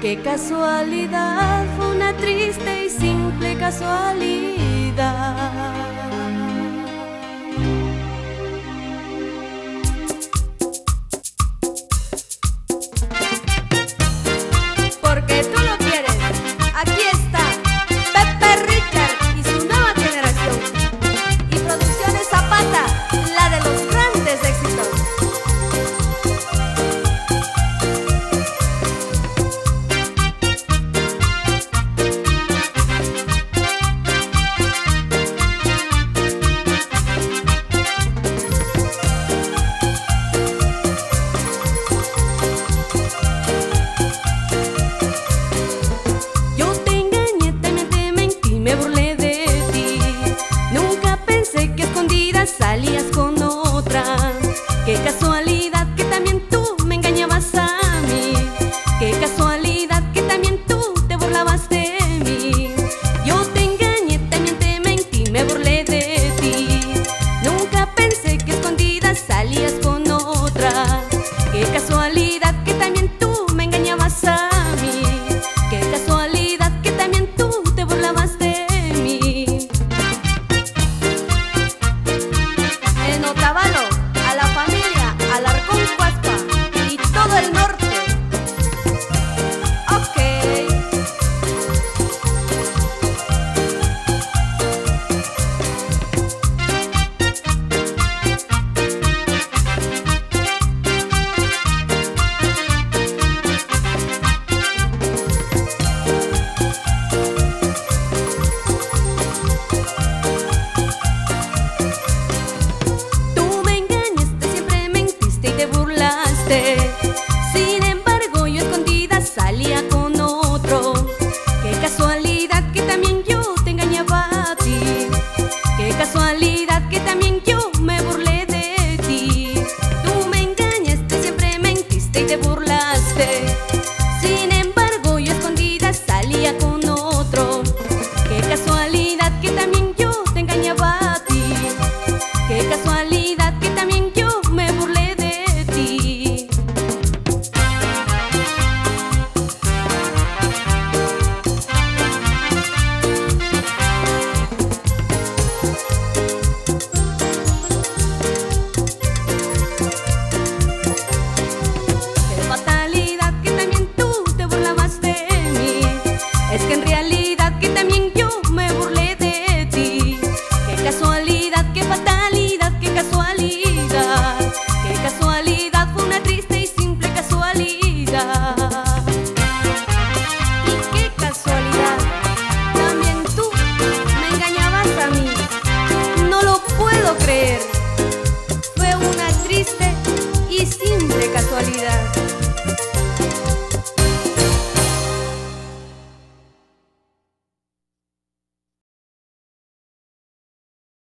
Qué casualidad, fue una triste y simple casualidad. Sin embargo, yo escondida salía con otro. Qué casualidad que también yo te engañaba a ti. Qué casualidad que también yo me burlé de ti. Tú me engañaste, siempre mentiste y te burlaste. Sin